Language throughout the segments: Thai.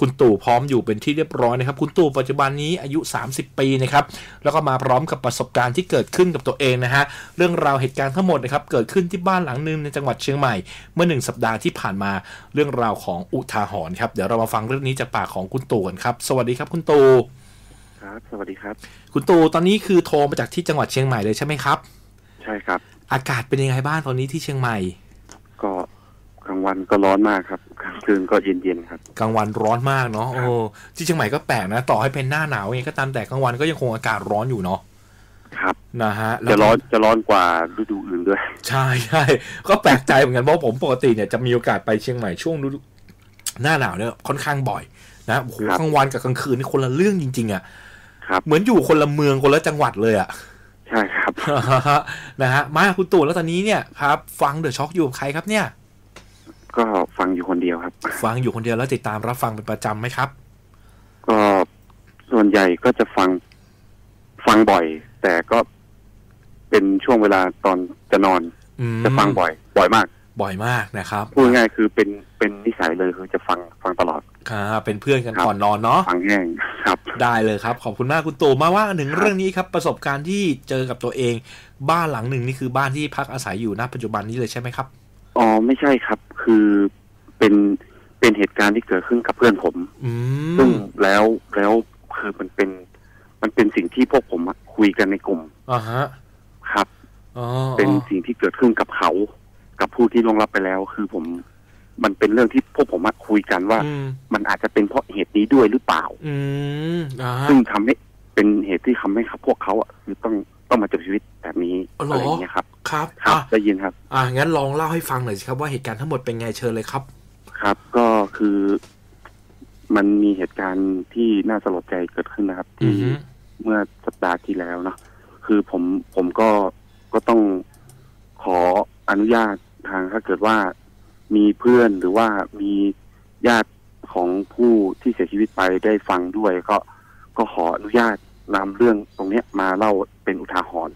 คุณตู่พร้อมอยู่เป็นที่เรียบร้อยนะครับคุณตู่ปัจจุบันนี้อายุ 30 ปีนะครับแล้วก็มาพร้อมกับประสบการณ์ที่เกิดขึ้นกับตัวเองนะฮะเรื่องราวเหตุการณ์ทั้งหมดนะครับเกิดขึ้นที่บ้านหลังหนึงในจังหวัดเชียงใหม่ เมื่อหนึ่งสัปดาห์ที่ผ่านมาเรื่องราวของอุทาหรณ์ครับเดี๋ยวเรามาฟังเรื่องนี้จากปากของคุณตู่กันครับ สวัสดีครับคุณตู่ครับสวัสดีครับ คุณตู่ตอนนี้คือโทรมาจากที่จังหวัดเชียงใหม่เลยใช่ไหมครับ ใช่ครับ อากาศเป็นยังไงบ้างตอนนี้ที่เชียงใหม่ ก็ กลางวันก็ร้อนมากครับกลางคืนก็เย็นๆครับกลางวันร้อนมากเนาะโอ้ที่เชียงใหม่ก็แปลกนะ ต่อให้เป็นหน้าหนาวเองก็ตามแต่กลางวันก็ยังคงอากาศร้อนอยู่เนาะครับนะฮะแล้วจะร้อนจะร้อนกว่าฤดูอื่นด้วย ใช่ใช่ก็แปลกใจเหมือนกันเพราะผมปกติเนี่ยจะมีโอกาสไปเชียงใหม่ช่วงฤดูหน้าหนาวเนี่ยค่อนข้างบ่อยนะโอ้โหครับกลางวันกับกลางคืนนี่คนละเรื่องจริง ๆอะ่ะครับเหมือนอยู่คนละเมืองคนละจังหวัดเลยอะ่ะใช่ครับนะฮะมาคุณตู่แล้วตอนนี้เนี่ยครับ ฟังเดอะช็อคอยู่กับใครครับเนี่ย ก็ฟังอยู่คนเดียวครับ ฟังอยู่คนเดียวแล้วติดตามรับฟังเป็นประจำไหมครับ ก็ส่วนใหญ่ก็จะฟังฟังบ่อย แต่ก็เป็นช่วงเวลาตอนจะนอนอืมจะฟังบ่อย บ่อยมาก บ่อยมากนะครับพูดง่ายๆคือเป็นเป็นนิสัยเลยคือจะฟังฟังตลอดครับเป็นเพื่อนกันครับก่อนนอนเนาะฟังแห้งครับ ได้เลยครับ ขอบคุณมากคุณตู่มาว่ากันถึงเรื่องนี้ครับประสบการณ์ที่เจอกับตัวเอง บ้านหลังหนึ่งนี่คือบ้านที่พักอาศัยอยู่ณปัจจุบันนี้เลยใช่ไหมครับอ๋อไม่ใช่ครับ คือเป็นเป็นเหตุการณ์ที่เกิดขึ้นกับเพื่อนผม อืซึ่งมแล้วแล้วคือมันเป็น มันเป็นสิ่งที่พวกผมอะคุยกันในกลุ่มอ่าฮะครับ อ๋อเป็นสิ่งที่เกิดขึ้นกับเขา กับผู้ที่ล่วงลับไปแล้ว คือผม มันเป็นเรื่องที่พวกผมอะคุยกันว่า อืมมันอาจจะเป็นเพราะเหตุนี้ด้วยหรือเปล่า อืมอ่าฮะซึ่งทำให้เป็นเหตุที่ทำให้เขาพวกเขาอะคือต้องต้องมาจบชีวิต แบบนี้อ๋อเหรอออะไรอย่างเงี้ยครับครับครับอะได้ยินครับ อ่างั้นลองเล่าให้ฟังหน่อยสิครับว่าเหตุการณ์ทั้งหมดเป็นไงเชิญเลยครับ ครับก็คือมันมีเหตุการณ์ที่น่าสลดใจเกิดขึ้นนะครับอืที่อฮึเมื่อสัปดาห์ที่แล้วเนาะคือผมผมก็ก็ต้องขออนุญาตทางถ้าเกิดว่ามีเพื่อนหรือว่ามีญาติของผู้ที่เสียชีวิตไปได้ฟังด้วยก็ก็ขออนุญาตนำเรื่องตรงเนี้ยมาเล่าเป็นอุทาหรณ์อืม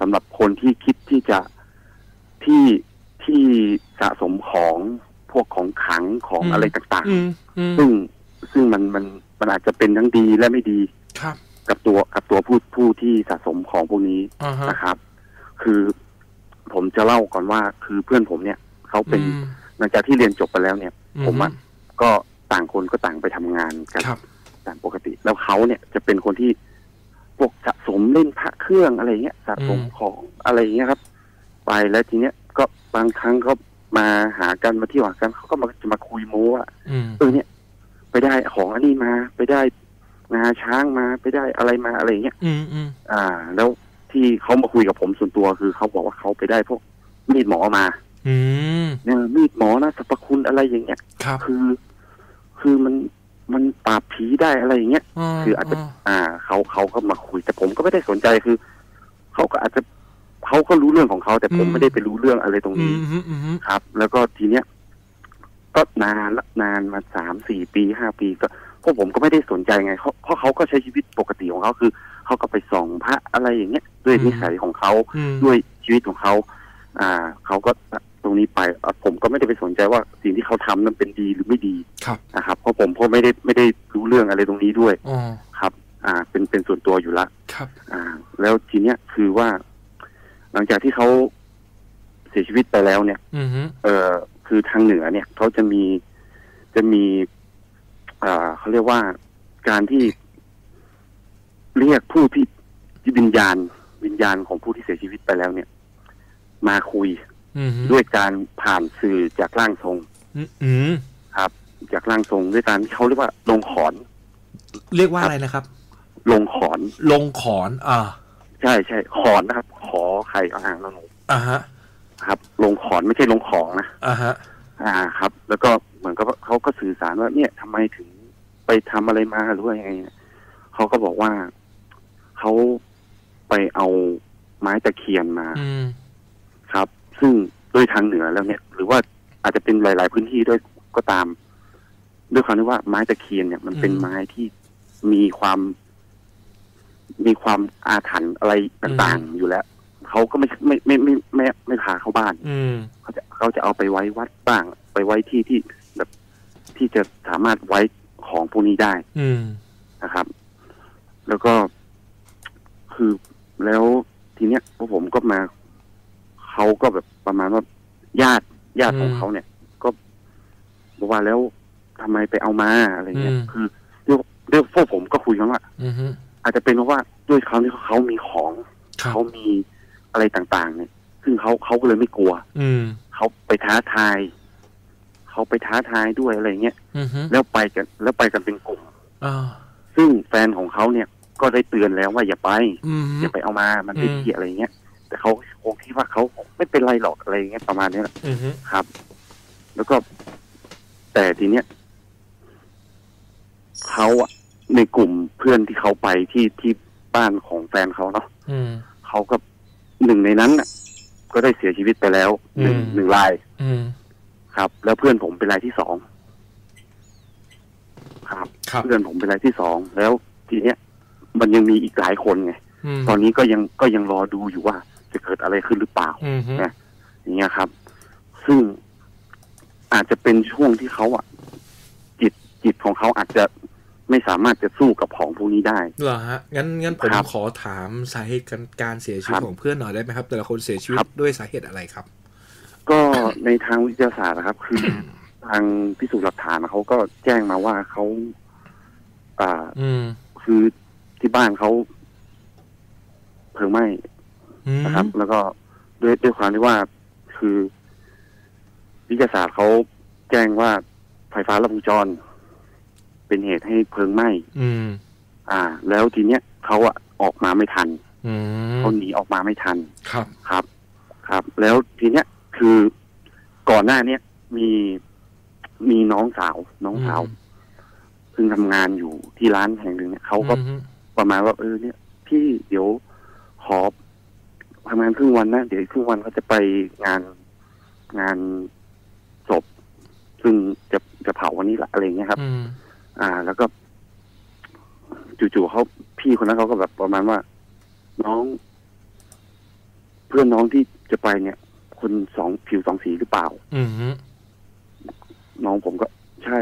สำหรับคนที่คิดที่จะที่ที่สะสมของพวกของขลังของอะไรต่างอืมอืมๆซึ่งซึ่งมันมันมันอาจจะเป็นทั้งดีและไม่ดีครับ กับตัวกับตัวผู้ผู้ที่สะสมของพวกนี้อ่าฮะนะครับ คือผมจะเล่าก่อนว่าคือเพื่อนผมเนี่ยเขาเป็นอืมหลังจากที่เรียนจบไปแล้วเนี่ย ผมอะอืก็ต่างคนก็ต่างไปทำงานกันครับตามปกติ แล้วเขาเนี่ยจะเป็นคนที่ พวกสะสมเล่นพระเครื่องอะไรเงี้ยสะสมอืมของอะไรเงี้ยครับ ไปแล้วทีเนี้ยก็บางครั้งก็มาหากันมาเที่ยวหากันเขาก็มาจะมาคุยโม้ว่าอืมเออเนี่ย ไปได้ของอันนี้มาไปได้งาช้างมาไปได้อะไรมาอะไรเงี้ยอืมอืมอ่า แล้วที่เขามาคุยกับผมส่วนตัวคือเขาบอกว่าเขาไปได้พวกมีดหมอมาอืมเนี่ยมีดหมอนะสรรพคุณอะไรอย่างเงี้ยครับคือ คือมันมันป ราบผีได้อะไรอย่างเงี้ยคืออาจจะ อ่าเขาเขาก็มาคุย แต่ผมก็ไม่ได้สนใจคือเขาก็อาจจะเขาก็รู้เรื่องของเขาแต่ผมอืมไม่ได้ไปรู้เรื่องอะไรตรงอืนี้มอืมอืมอืมครับ แล้วก็ทีเนี้ยก็นานละนานมาสามสี่ปีห้าปีก็พวกผมก็ไม่ได้สนใจไงเขาเพราะเขาก็ใช้ชีวิตปกติของเขาคือเขาก็ไปส่องพระอะไรอย่างเงี้ย ด้วยนิสัยของเขาอืมด้วยชีวิตของเขาอ่าเขาก็ ตรงนี้ไปอะผมก็ไม่ได้ไปสนใจว่าสิ่งที่เขาทำนั้นเป็นดีหรือไม่ดีครับนะครับ เพราะผมก็ไม่ได้ไม่ได้รู้เรื่องอะไรตรงนี้ด้วยอ๋อครับ อ่า เป็นเป็นส่วนตัวอยู่ละครับ อ่า แล้วทีเนี้ยคือว่า หลังจากที่เขาเสียชีวิตไปแล้วเนี่ยอืมฮึเอ่อคือทางเหนือเนี่ยเขาจะมีจะมีอ่าเขาเรียกว่าการที่เรียกผู้ที่ที่วิญญาณ วิญญาณของผู้ที่เสียชีวิตไปแล้วเนี่ย มาคุยอืมฮึ ด้วยการผ่านสื่อจากร่างทรงอืมอืมครับ จากร่างทรงด้วยการที่เขาเรียกว่าลงขอน เรียกว่าอะไรนะครับ ลงขอน ลงขอน อ่า ใช่ใช่ขอนนะครับ ขอใครอ่างแล้วหนูอ่าฮะ ครับ ลงขอนไม่ใช่ลงของนะอ่าฮะ อ่าครับ แล้วก็เหมือนกับว่าเขาก็สื่อสารว่า เนี่ยทำไมถึงไปทำอะไรมาหรือว่ายังไงเนี่ยเขาก็บอกว่าเขาไปเอาไม้ตะเคียนมาอืมครับ ซึ่งด้วยทางเหนือแล้วเนี่ย หรือว่าอาจจะเป็นหลาย ๆ พื้นที่ด้วยก็ตาม ด้วยความที่ว่าไม้ตะเคียนเนี่ย มันเป็นอืมไม้ที่มีความ มีความอาถรรพ์อะไรต่างๆอยู่แล้วเขาก็ไม่ไม่ไม่ไม่ไม่ไม่ไม่พาเข้าบ้าน อืมเขาจะเขาจะเอาไปไว้วัดบ้าง ไปไว้ที่ที่แบบที่จะสามารถไว้ขของพวกนี้ได้ อืมนะครับ แล้วก็คือแล้วทีเนี้ยพวกผมก็มา เขาก็แบบประมาณว่าญาติญาติของอืมเขาเนี่ย ก็บอกว่าแล้วทำไมไปเอามาอะไรเงี้ยอืมคือเรื่องเรื่องพวกผมก็คุยกันว่าอืมฮึอาจจะเป็นเพราะว่าด้วยเขาที่เขามีของครับเขามีอะไรต่างๆ เนี่ย ซึ่งเขาเขาก็เลยไม่กลัว อืมเขาไปท้าทายเขาไปท้าทายด้วยอะไรเงี้ยอืมฮึแล้วไปกัน แล้วไปกันเป็นกลุ่มอ่าซึ่งแฟนของเขาเนี่ย ก็ได้เตือนแล้วว่าอย่าไปอืมอย่าไปเอามามันไม่อืมดีอะไรเงี้ย แต่เขาคงคิดว่าเขาไม่เป็นไรหรอกอะไรเงี้ยประมาณเนี้ยแหละอืมฮึครับ แล้วก็ แต่ทีเนี้ยเขาอะในกลุ่มเพื่อนที่เขาไปที่ที่บ้านของแฟนเขาเนาะอืม เขาก็หนึ่งในนั้นน่ะ ก็ได้เสียชีวิตไปแล้วหนึ่งอืม หนึ่งราย อืม ครับ แล้วเพื่อนผมเป็นรายที่สองครับ ครับ เพื่อนผมเป็นรายที่สองแล้วทีเนี้ย มันยังมีอีกหลายคนไง อืม ตอนนี้ก็ยังก็ยังรอดูอยู่ว่า จะเกิดอะไรขึ้นหรือเปล่าอืมฮึนะอย่างเงี้ยครับ ซึ่งอาจจะเป็นช่วงที่เขาอะ จิตจิตของเขาอาจจะไม่สามารถจะสู้กับของพวกนี้ได้เหรอฮะงั้นงั้นผมครับขอถามสาเหตุการการเสียชีวิครัตบของเพื่อนหน่อยได้ไหมครับ แต่ละคนเสียชีวิตครับด้วยสาเหตุอะไรครับ ก็ในทางวิทยาศาสตร์นะครับ คือทางพิสูจน์หลักฐานเขาก็แจ้งมาว่าเขาอ่าอืมคือที่บ้านเขาเพลิงไหม้อืม นะครับ แล้วก็ด้วยด้วยความที่ว่าคือวิทยาศาสตร์เขาแจ้งว่าไฟฟ้าลัดวงจร เป็นเหตุให้เพลิงไหม้อืมอ่า แล้วทีเนี้ยเขาอะออกมาไม่ทันอืมเขาหนีออกมาไม่ทันครับครับ ครับ แล้วทีเนี้ยคือก่อนหน้าเนี้ยมีมีน้องสาว น้องสาวอืมซึ่งทำงานอยู่ที่ร้านแห่งหนึ่งเนี่ยเขาก็อืมฮึประมาณว่าเออเนี่ย พี่เดี๋ยวขอ ทำงานครึ่งวันนะเดี๋ยวอีกครึ่งวันเขาจะไปงานงานศพซึ่งจะจะเผาวันนี้แหละอะไรอย่างเงี้ยครับอืมอ่า แล้วก็ จู่ๆเขาพี่คนนั้นเขาก็แบบประมาณว่า น้อง เพื่อนน้องที่จะไปเนี่ย คนสองผิวสองสีหรือเปล่า อืมฮึน้องผมก็ใช่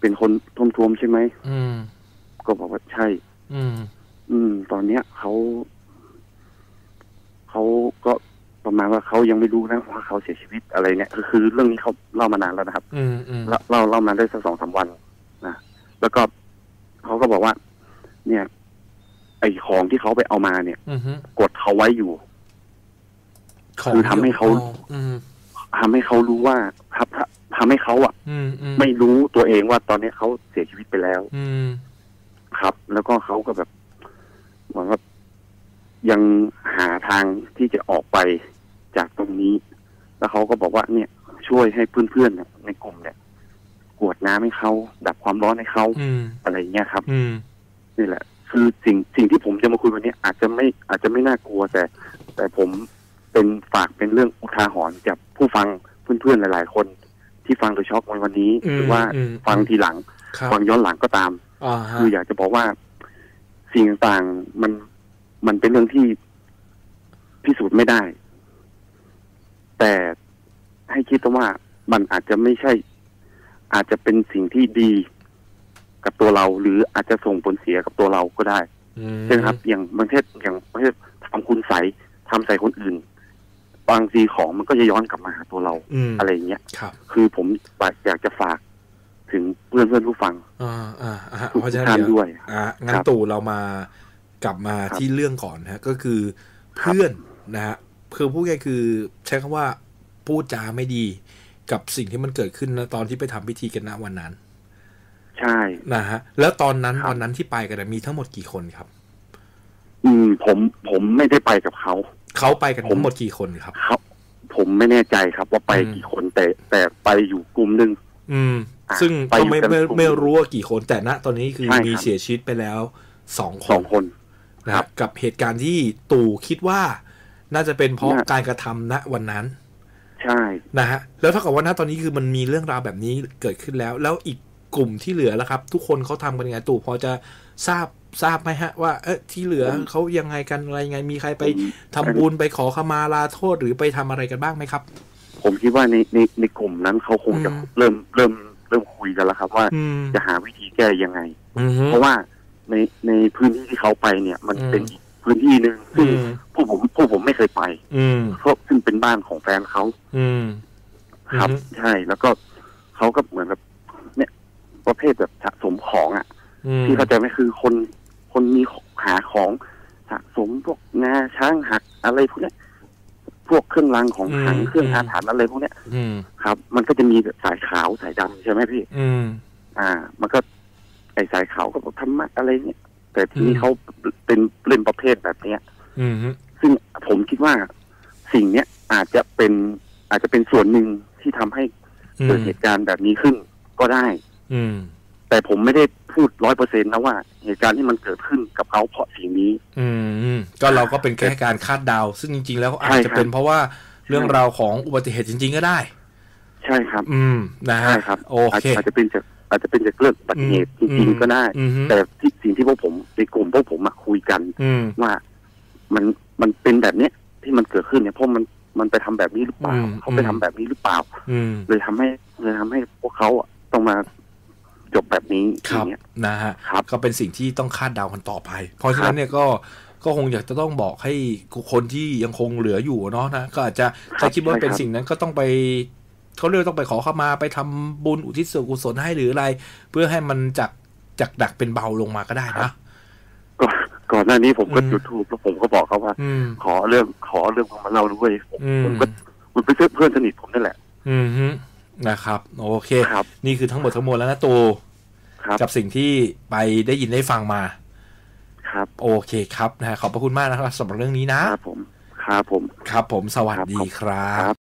เป็นคนทวมๆใช่ไหมอืมก็บอกว่าใช่ อืม อืม ตอนเนี้ยเขา เขาก็ประมาณว่าเขายังไม่รู้นะว่าเขาเสียชีวิตอะไรเนี่ยคือคือเรื่องนี้เขาเล่ามานานแล้วนะครับอืมอืมเล่าเล่าเล่ามาได้สักสองสามวันนะแล้วก็เขาก็บอกว่า เนี่ย ไอ้ของที่เขาไปเอามาเนี่ยอืมฮึกดเขาไว้อยู่ของคือทำให้เขาอ๋ออืมทำให้เขารู้ว่าทำทำให้เขาอะอืมอืมไม่รู้ตัวเองว่าตอนนี้เขาเสียชีวิตไปแล้ว อืมครับ แล้วก็เขาก็แบบเหมือนว่า ยังหาทางที่จะออกไปจากตรงนี้ แล้วเขาก็บอกว่าเนี่ยช่วยให้เพื่อนๆเนี่ยในกลุ่มเนี่ยกวดน้ำให้เขาดับความร้อนให้เขาอืมอะไรอย่างเงี้ยครับอืมนี่แหละ คือสิ่งสิ่งที่ผมจะมาคุยวันนี้ อาจจะไม่อาจจะไม่น่ากลัวแต่ แต่ผมเป็นฝากเป็นเรื่องอุทาหรณ์จากผู้ฟังเพื่อนๆหลาย ๆ คน ที่ฟังโดยช็อกในวันนี้อืมหรือว่าอืมฟังทีหลังครับฟังย้อนหลังก็ตามอ่าฮะคืออยากจะบอกว่า สิ่งต่างๆมัน มันเป็นเรื่องที่พิสูจน์ไม่ได้ แต่ให้คิดว่ามันอาจจะไม่ใช่ อาจจะเป็นสิ่งที่ดีกับตัวเรา หรืออาจจะส่งผลเสียกับตัวเราก็ได้อืมใช่ไหมครับ อย่างบางเทศอย่างบางเทศทำคุณใสทำใส่คนอื่น บางทีของมันก็จะย้อนกลับมาหาตัวเราอืมอะไรอย่างเงี้ยครับคือผมอยากจะฝากถึงเพื่อนเพื่อนๆผู้ฟังอ่าอ่าอ่าทุกเพราะฉะนั้นท่านเดี๋ยวด้วยอะงั้นครับตู่เรามา กลับมาครับที่เรื่องก่อนนะฮะก็คือเพื่อนนะฮะคือพูดง่ายๆคือใช้คำว่าพูดจาไม่ดีกับสิ่งที่มันเกิดขึ้นนะตอนที่ไปทำพิธีกันณวันนั้น ใช่นะฮะ แล้วตอนนั้นครับวันนั้นที่ไปกันนะมีทั้งหมดกี่คนครับ อืม ผมผมไม่ได้ไปกับเขา เขาไปกันผมทั้งหมดกี่คนครับเขาผมไม่แน่ใจครับว่าไปอืมกี่คนแต่แต่ไปอยู่กลุ่มหนึ่งอืมอะซึ่งไปก็อยู่ไม่กันไม่กลุ่มไม่รู้ว่ากี่คนแต่ณตอนนี้คือใช่ครับมีเสียชีวิตไปแล้วสองคสอนงคน นะครัฮะบกับเหตุการณ์ที่ตู่คิดว่าน่าจะเป็นเพราะน่าการกระทำณวันนั้น ใช่นะฮะแล้วเท่ากับว่าณตอนนี้คือมันมีเรื่องราวแบบนี้เกิดขึ้นแล้ว แล้วอีกกลุ่มที่เหลือแล้วครับ ทุกคนเขาทำกันยังไงตู่พอจะทราบทราบไหมฮะ ว่าเอ๊ะที่เหลือเขายังไงกันอะไรยังไงมีใครไปผมทำบุญไปขอขมาลาโทษหรือไปทำอะไรกันบ้างไหมครับ ผมคิดว่าในในในกลุ่มนั้นเขาคงจะอืมเริ่มเริ่มเริ่มคุยกันแล้วครับ ว่าอืมจะหาวิธีแก้ยังไงอืมเพราะว่า ในในพื้นที่ที่เขาไปเนี่ย มันอืมเป็นอีกพื้นที่หนึ่งอืซึ่งมพวกผมพวกผมไม่เคยไป อืมเพราะซึ่งเป็นบ้านของแฟนเขาอืมครับอืมใช่แล้วก็เขาก็เหมือนแบบเนี่ย ประเภทแบบสะสมของอะอืมที่เข้าใจไหมคือคนคนมีหาของสะสมพวกงาช้างหักอะไรพวกเนี้ยพวกเครื่องรางของขลังเครื่องอาถรรพ์อะไรพวกเนี้ยอืมครับ มันก็จะมีแบบสายขาวสายดำใช่ไหมพี่ อืม อ่า มันก็ ไอสายขาวก็บอกธรรมะอะไรเนี่ย แต่ทีนี้อืมเขาเป็นเล่นประเภทแบบเนี้ยอืมซึ่งผมคิดว่าสิ่งเนี้ยอาจจะเป็นอาจจะเป็นส่วนหนึ่งที่ทำให้อืเกิดมเหตุการณ์แบบนี้ขึ้นก็ได้ อืมแต่ผมไม่ได้พูดร้อยเปอร์เซ็นต์นะว่า เหตุการณ์ที่มันเกิดขึ้นกับเขาเพราะสิ่งนี้ อืมก็เราก็เป็นแค่การคาดเดา ซึ่งจริง ๆ แล้วอาจใช่จะครับเป็นเพราะว่าเรื่องราวของอุบัติเหตุจริง ๆ ก็ได้ ใช่ครับ อืมนะฮะใช่ครับโออาจเคอาจจะเป็นจาก อาจจะเป็นจากเรื่องอุบัติเหตุจริงๆก็ได้อืมแต่ที่สิ่งที่พวกผมในกลุ่มพวกผมมาคุยกันอืมว่ามันมันเป็นแบบเนี้ยที่มันเกิดขึ้นเนี่ยเพราะมันมันไปทำแบบนี้หรือเปล่าอืมเขาไปทำแบบนี้หรือเปล่าอืมเลยทำให้เลยทำให้พวกเขาอะต้องมาจบแบบนี้คอรับย่างเงี้ยนะฮะครับก็เป็นสิ่งที่ต้องคาดเดากันต่อไป เพราะฉะนั้นเนี่ยก็ก็คงอยากจะต้องบอกให้คนที่ยังคงเหลืออยู่เนาะนะก็อาจจะครับถ้าคิดว่าใช่เป็นครับสิ่งนั้นก็ต้องไป เขาเรียกว่าต้องไปขอเข้ามาไปทำบุญอุทิศส่วนกุศลให้หรืออะไร เพื่อให้มันจากจากดักเป็นเบาลงมาก็ได้นะก่อนก่อนหน้านี้ผมก็อืมจุดทูบแล้วผมก็บอกเขาว่าอืมขอเรื่องขอเรื่องของมาเล่าด้วยผมอืมผมก็มันเป็นเพื่อนสนิทผมนั่นแหละ อืมฮึนะครับ โอเคครับ นี่คือทั้งหมดทั้งมวลแล้วนะตูครับกับสิ่งที่ไปได้ยินได้ฟังมา ครับ โอเคครับนะฮะขอบพระคุณมากนะครับสำหรับเรื่องนี้นะครับผมครับผม ครับผมสวัสดีครัครับบ